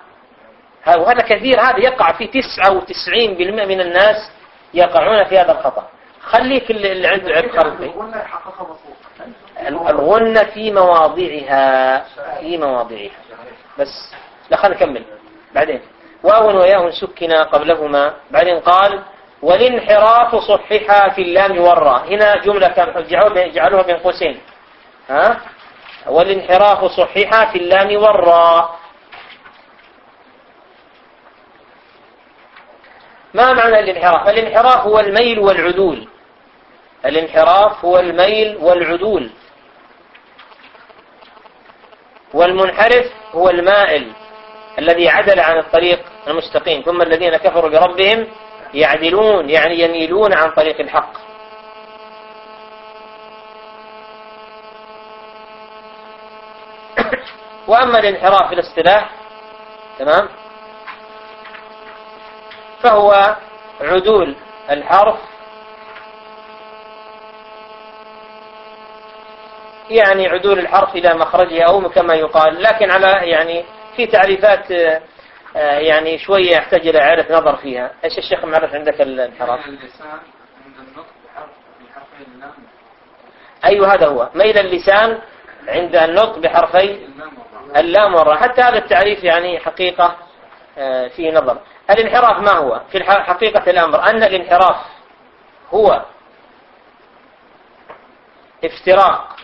وهذا كثير. هذا يقع في 99% من الناس يقعون في هذا الخطأ. خليك اللي عنده عيب خلقي الغنة في مواضعها في مواضعها بس لا خلينا نكمل. بعدين. واو وياء سكنا قبلهما. بعدين قال والانحراف صححا في اللام والراء. هنا جملة كان جعلوها بين قوسين. ها؟ والانحراف صححا في اللام والراء. ما معنى الانحراف؟ الانحراف هو الميل والعدول. الانحراف هو الميل والعدول. والمنحرف هو المائل الذي عدل عن الطريق المستقيم ثم الذين كفروا بربهم يعدلون يعني يميلون عن طريق الحق. وأما الانحراف في الاصطلاح تمام؟ فهو عدول الحرف. يعني عدول الحرف إلى مخرجه أو كما يقال. لكن على يعني في تعريفات آه، يعني شوية يحتاج إلى إعادة نظر فيها. إيش الشيخ معرف عندك الانحراف أيوه هذا هو. ميل اللسان عند النطق بحرفي اللام والراء. حتى هذا التعريف يعني حقيقة آه، فيه نظر. الانحراف ما هو؟ في حقيقة الأمر أن الانحراف هو افتراق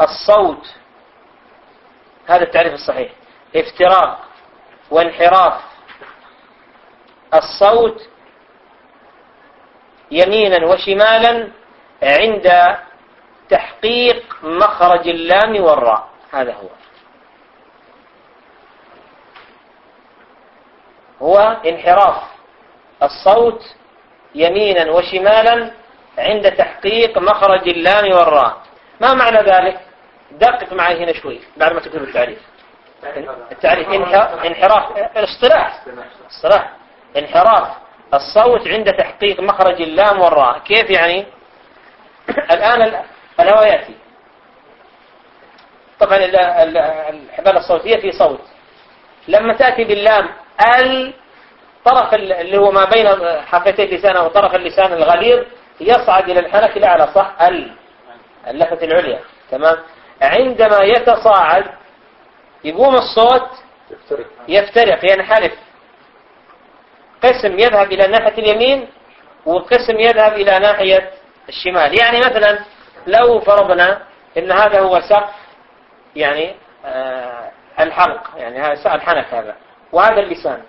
الصوت. هذا التعريف الصحيح. افتراق وانحراف الصوت يمينا وشمالا عند تحقيق مخرج اللام والراء. هذا هو. هو انحراف. الصوت يمينا وشمالا عند تحقيق مخرج اللام والراء. ما معنى ذلك؟ دقق معي هنا شوي بعد ما تكتب التعريف. التعريف انحراف الاصطلاح اصطلاح. انحراف. الصوت عند تحقيق مخرج اللام والراء. كيف يعني؟ الآن الهواء يأتي. طبعا الحبال الصوتية في صوت. لما تأتي باللام ال طرف اللي هو ما بين حفتي اللسان أو طرف اللسان الغليظ يصعد إلى الحنك الأعلى صح؟ ال. اللفة العليا تمام؟ عندما يتصاعد يقوم الصوت يفترق ينحرف. قسم يذهب إلى ناحية اليمين وقسم يذهب إلى ناحية الشمال. يعني مثلا لو فرضنا إن هذا هو سقف يعني آه الحلق يعني هذا الحنك هذا. وهذا اللسان.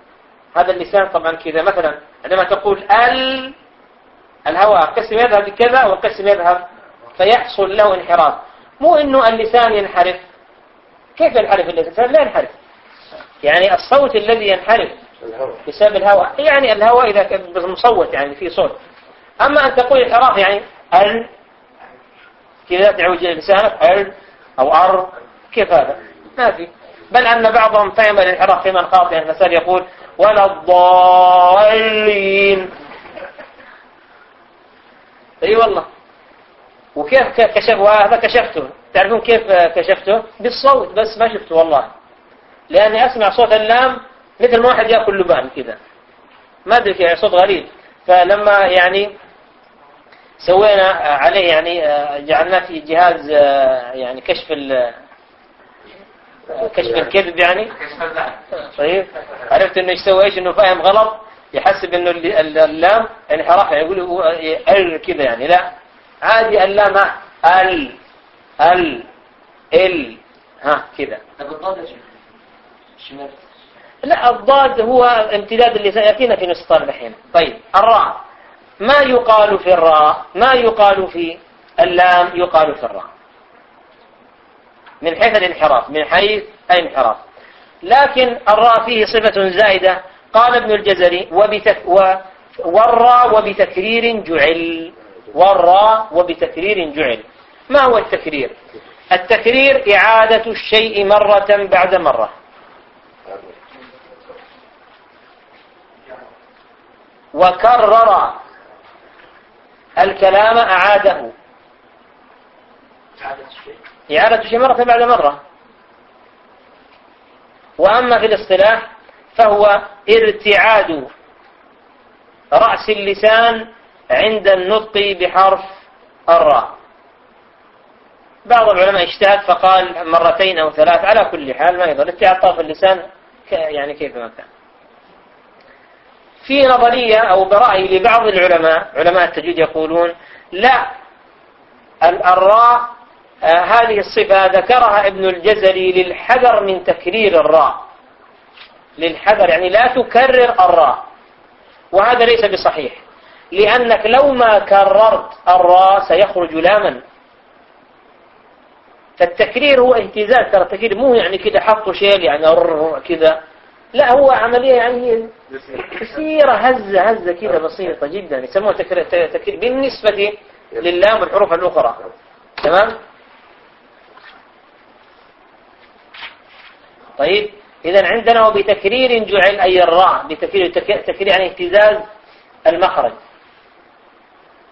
هذا اللسان طبعا كذا. مثلا عندما تقول ال الهواء قسم يذهب بكذا والقسم يذهب فيحصل له انحراف. مو إنه اللسان ينحرف. كيف ينحرف اللسان؟ لا ينحرف. يعني الصوت الذي ينحرف بسبب الهواء. يعني الهواء إذا كان مصوت يعني في صوت. أما أن تقول انحراف يعني ال كذا تعوج لسانك ال أو أر كيف هذا؟ ما في بل أن بعضهم فهم الانحراف في من خاطئ المثال يقول ولا الضالين. أي والله. وكيف كشف وهذا كشفته. تعرفون كيف كشفته؟ بالصوت بس ما شفته والله. لأني أسمع صوت اللام مثل ما واحد يأكل لبان كذا. ما أدري يعني صوت غريب. فلما يعني سوينا عليه يعني جعلناه في جهاز يعني كشف كشف الكذب يعني؟ طيب. عرفت إنه يسوي إيش؟ إنه فاهم غلط يحسب إنه اللام انحراف يعني يقول ال كذا يعني. لا. عادي اللام ال ال ال ها كذا. لا الضاد هو امتداد اللسان يأتينا في نسطان الحين. طيب الراء. ما يقال في الراء؟ ما يقال في اللام يقال في الراء. من حيث الانحراف من حيث الانحراف. لكن الراء فيه صفة زائدة. قال ابن الجزري وبتك و والراء وبتكرير جعل والراء وبتكرير جعل. ما هو التكرير؟ التكرير إعادة الشيء مرة بعد مرة. وكرر الكلام أعاده. إعادة الشيء مرة بعد مرة. وأما في الاصطلاح فهو ارتعاد رأس اللسان عند النطق بحرف الراء. بعض العلماء اجتهد فقال مرتين أو ثلاث على كل حال ما يضر ارتعاد طرف اللسان يعني كيف ما كان. في نظرية أو برأي لبعض العلماء علماء التجويد يقولون لا الراء هذه الصفة ذكرها ابن الجزري للحذر من تكرير الراء. للحذر يعني لا تكرر الراء. وهذا ليس بصحيح. لأنك لو ما كررت الراء سيخرج لاما. فالتكرير هو اهتزاز. ترى التكرير مو يعني كده حطوا شيء يعني كذا لا هو عملية يعني كثيرة هزة هزة كذا بسيطة جدا. يسموها تكرير بالنسبة للام والحروف الأخرى. تمام؟ طيب؟ إذا عندنا وبتكرير جعل أي الراء بتكرير تكرير يعني اهتزاز المخرج.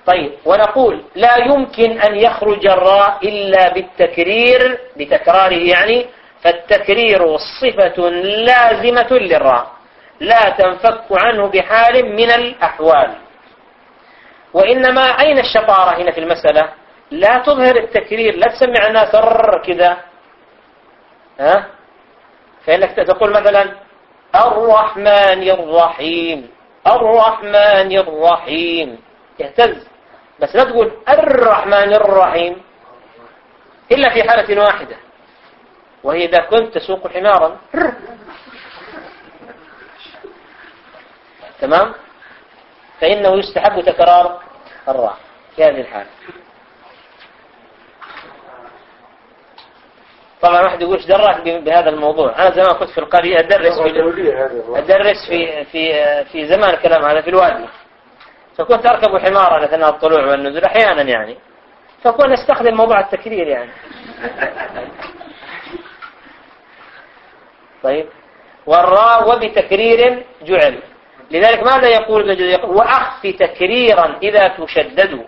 طيب ونقول لا يمكن أن يخرج الراء إلا بالتكرير بتكراره يعني فالتكرير صفة لازمة للراء. لا تنفك عنه بحال من الأحوال. وإنما أين الشطارة هنا في المسألة؟ لا تظهر التكرير لا تسمع الناس كذا. ها؟ فإنك تقول مثلا الرحمن الرحيم الرحمن الرحيم. يهتز. بس لا تقول الرحمن الرحيم إلا في حالة واحدة. وهي إذا كنت تسوق حمارا. تمام؟ فإنه يستحب تكرار الراء في هذه الحالة. طبعا واحد يقول إيش دراك بهذا الموضوع؟ أنا زمان كنت في القرية أدرس في أدرس في في في زمان الكلام هذا في الوادي. فكنت أركب حمارا اثناء الطلوع والنزول أحيانا يعني. فكنت استخدم موضوع التكرير يعني. طيب. والراء وبتكرير جعل. لذلك ماذا يقول وأخف تكريرا إذا تشددوا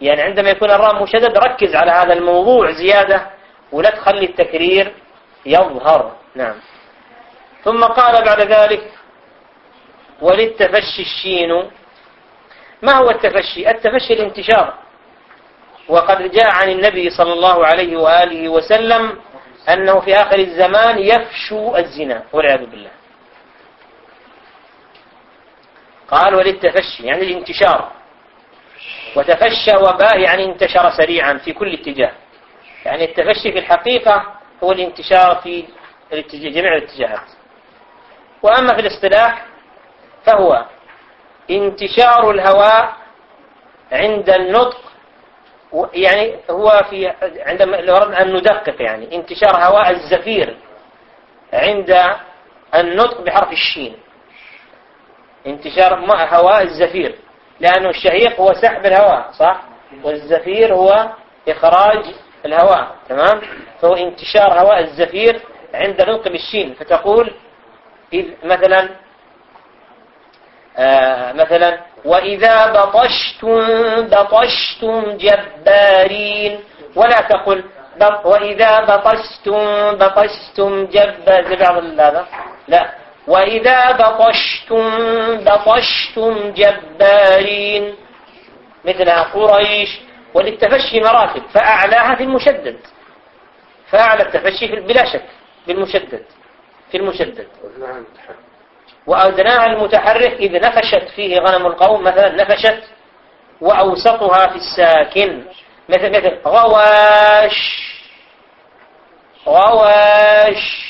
يعني عندما يكون الراء مشدد ركز على هذا الموضوع زيادة. ولا تخلي التكرير يظهر. نعم. ثم قال بعد ذلك وللتفشي الشين. ما هو التفشي؟ التفشي الانتشار. وقد جاء عن النبي صلى الله عليه وآله وسلم أنه في آخر الزمان يفشو الزنا والعياذ بالله. قال وللتفشي يعني الانتشار. وتفشى وباء يعني انتشر سريعا في كل اتجاه. يعني التفشي في الحقيقة هو الانتشار في جميع الاتجاهات. وأما في الاصطلاح فهو انتشار الهواء عند النطق يعني هو في عندما لو أردنا أن ندقق يعني انتشار هواء الزفير عند النطق بحرف الشين. انتشار هواء الزفير لأنه الشهيق هو سحب الهواء صح؟ والزفير هو إخراج الهواء تمام؟ فهو انتشار هواء الزفير عند نطق بالشين فتقول مثلا آه مثلا وإذا بطشتم بطشتم جبارين. ولا تقل وإذا بطشتم بطشتم جبا زي بعض هذا. لا. وإذا بطشتم بطشتم جبارين. مثل قريش وللتفشي مراتب فأعلاها في المشدد. فأعلى التفشي بلا شك بالمشدد في المشدد. وأدناها المتحرك إذ نفشت فيه غنم القوم مثلا نفشت وأوسطها في الساكن. مثل مثل غواش غواش.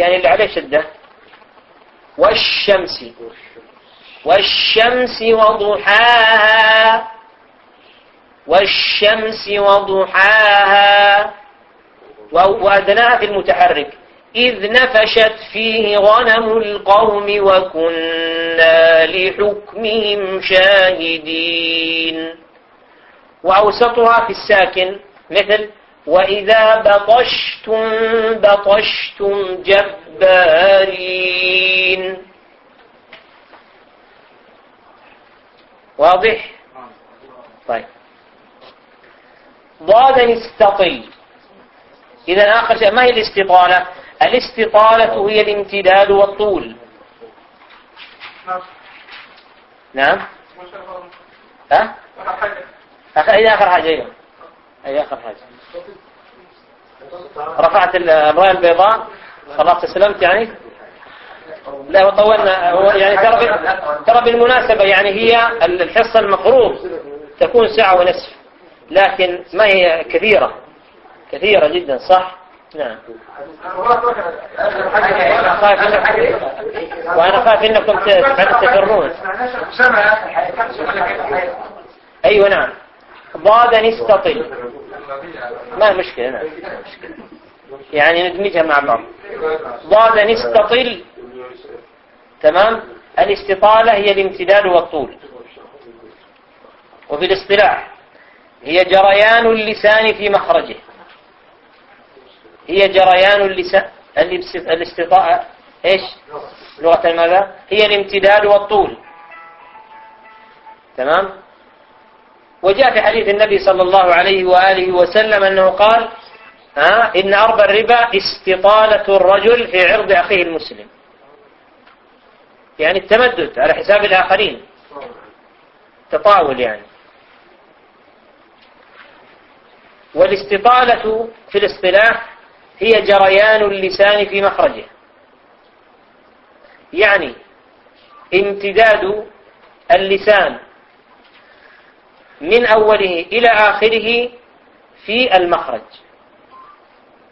يعني اللي عليه شدة. والشمس. والشمس وضحاها. والشمس وضحاها. وأدناها في المتحرك. إذ نفشت فيه غنم القوم وكنا لحكمهم شاهدين. وأوسطها في الساكن مثل وإذا بطشتم بطشتم جبارين واضح؟ طيب. ضادا استطل إذا آخر شيء ما هي الاستطالة؟ الاستطالة هي الامتداد والطول. نعم. ها؟ أي آخر حاجة أيوه. أي آخر حاجة. رفعت الراية البيضاء خلاص استسلمت يعني. لا وطولنا يعني ترى ترى بالمناسبة يعني هي الحصة المفروض تكون ساعة ونصف لكن ما هي كثيرة كثيرة جدا صح؟ نعم. وأنا خايف إنكم تفرون. أيوة نعم. ضاد نستطل ما مشكلة نعم يعني ندمجها مع بعض. ضاد نستطل تمام؟ الاستطالة هي الامتداد والطول. وفي الاصطلاح هي جريان اللسان في مخرجه. هي جريان اللسان الاستطاعة إيش؟ لغة ماذا هي الامتداد والطول. تمام؟ وجاء في حديث النبي صلى الله عليه وآله وسلم أنه قال ها إن أرض الربا استطالة الرجل في عرض أخيه المسلم. يعني التمدد على حساب الآخرين. تطاول يعني. والاستطالة في الاصطلاح هي جريان اللسان في مخرجه. يعني امتداد اللسان من أوله إلى آخره في المخرج.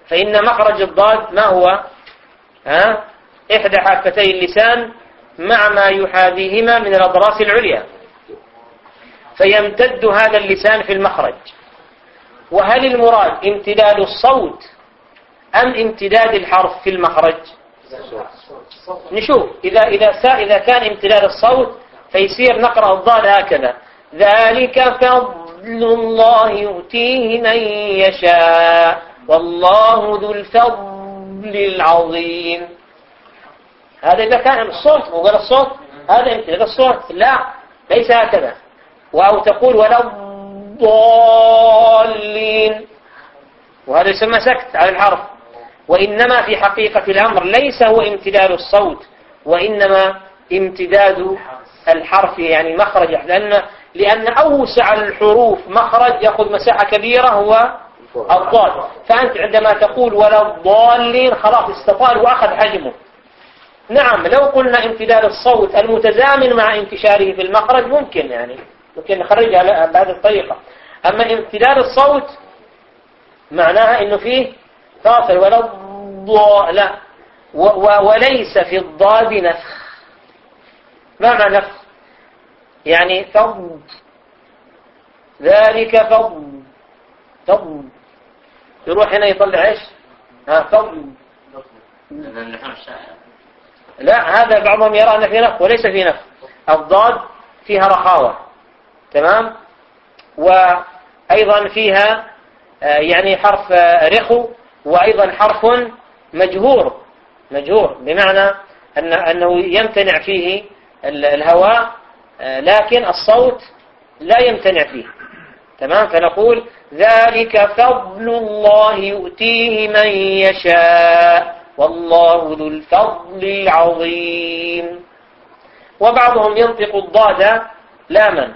فإن مخرج الضاد ما هو؟ ها؟ إحدى حافتي اللسان مع ما يحاذيهما من الأضراس العليا. فيمتد هذا اللسان في المخرج. وهل المراد امتداد الصوت أم امتداد الحرف في المخرج؟ نشوف. إذا إذا إذا كان امتداد الصوت فيصير نقرأ الضاد هكذا. ذلك فضل الله يؤتيه من يشاء. والله ذو الفضل العظيم. هذا إذا كان الصوت مو الصوت هذا امتداد الصوت لا ليس هكذا. أو تقول ولا الضالين. وهذا يسمى سكت على الحرف. وإنما في حقيقة الأمر ليس هو امتداد الصوت وإنما امتداد الحرف يعني مخرج لأن لأن أوسع الحروف مخرج يأخذ مساحة كبيرة هو الضاد. فأنت عندما تقول ولا الضالين خلاص استطال وأخذ حجمه. نعم لو قلنا امتداد الصوت المتزامن مع انتشاره في المخرج ممكن يعني ممكن نخرجها بهذه الطريقة. أما امتداد الصوت معناها إنه فيه فاصل ولا الضاء لا وليس في الضاد نفخ. ما معنى نفخ؟ يعني فض ذلك فض فض يروح هنا يطلع إيش؟ ها فض لا هذا بعضهم يرى أن في نفخ وليس في نفخ الضاد فيها رخاوة. تمام؟ وأيضا فيها آه، يعني حرف آه، رخو وأيضا حرف مجهور. مجهور بمعنى أن أنه يمتنع فيه الهواء لكن الصوت لا يمتنع فيه. تمام؟ فنقول ذلك فضل الله يؤتيه من يشاء. والله ذو الفضل العظيم. وبعضهم ينطق الضاد لاما.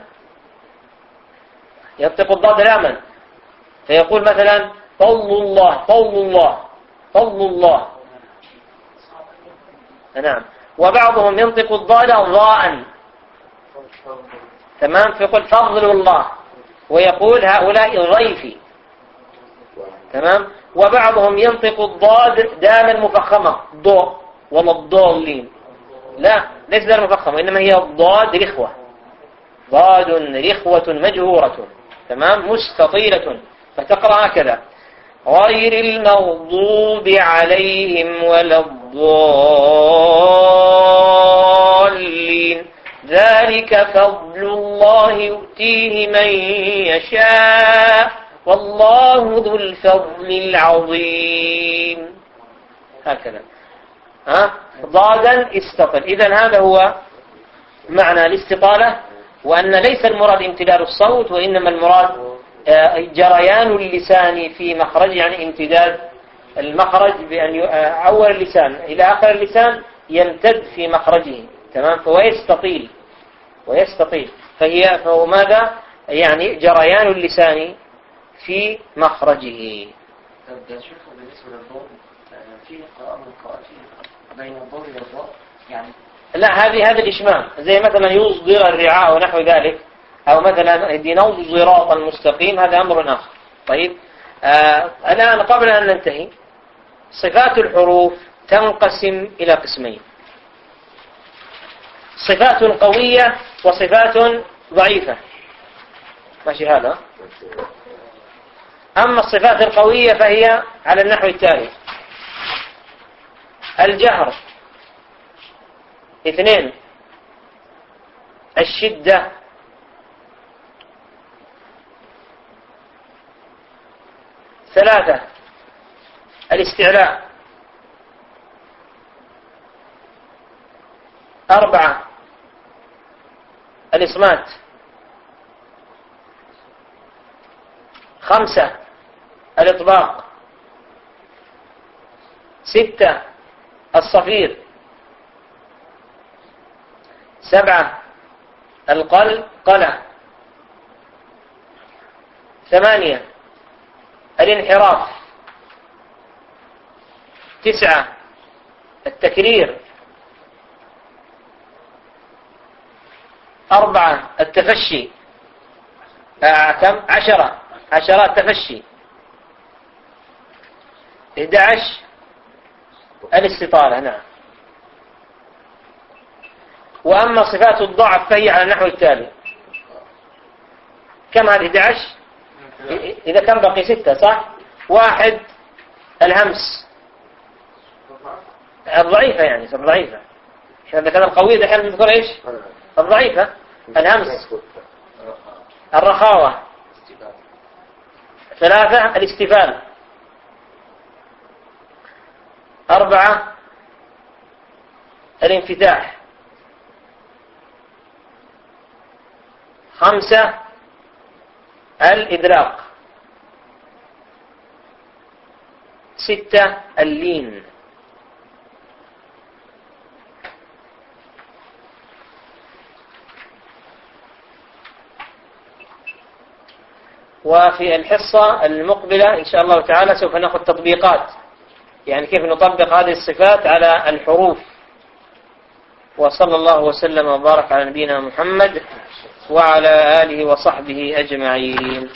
ينطق الضاد لاما. فيقول مثلا فضل الله فضل الله فضل الله. نعم. وبعضهم ينطق الضاد ضاء. تمام؟ فيقول فضل الله. ويقول هؤلاء ضيفي. تمام؟ وبعضهم ينطق الضاد دالا مفخمة ضوء ولا الضالين. لا ليس دالا مفخمة إنما هي الضاد رخوة. ضاد رخوة مجهورة. تمام؟ مستطيلة. فتقرأ هكذا. غير المغضوب عليهم ولا الضالين. ذلك فضل الله يؤتيه من يشاء والله ذو الفضل العظيم. هكذا. ها؟ ضادا استطل إذا هذا هو معنى الاستطالة وأن ليس المراد امتداد الصوت وإنما المراد آه، جريان اللسان في مخرج يعني امتداد المخرج بأن آه، أول اللسان إلى آخر اللسان يمتد في مخرجه تمام؟ فهو يستطيل ويستطيل فهي فهو ماذا؟ يعني جريان اللسان في مخرجه. بالنسبة للضوء آه، في قراءة من بين الضوء والضوء يعني لا هذه هذا الإشمام زي مثلا يصدر الرعاء ونحو ذلك أو مثلا اهدنا الصراط المستقيم هذا أمر آخر. طيب آه الآن قبل أن ننتهي صفات الحروف تنقسم إلى قسمين. صفات قوية وصفات ضعيفة. ماشي هذا؟ أما الصفات القوية فهي على النحو التالي. الجهر. اثنين. الشدة. ثلاثة. الاستعلاء. أربعة. الإصمات. خمسة. الإطباق. ستة. الصفير. سبعة. القل قلع ثمانية. الانحراف. تسعة. التكرير. أربعة التفشي. آه كم؟ عشرة. عشرات تفشي. 11 الاستطالة نعم. وأما صفات الضعف فهي على النحو التالي. كم هذه؟ 11 إذا كان بقي؟ ستة صح؟ واحد. الهمس. الضعيفة يعني الضعيفة إذا كان القوية دحين نذكر إيش؟ الضعيفة. الهمس الرخاوة. ثلاثة الاستفال. أربعة الانفتاح. خمسة الإدراك. ستة اللين. وفي الحصة المقبلة إن شاء الله تعالى سوف نأخذ تطبيقات. يعني كيف نطبق هذه الصفات على الحروف. وصلى الله وسلم وبارك على نبينا محمد وعلى آله وصحبه أجمعين.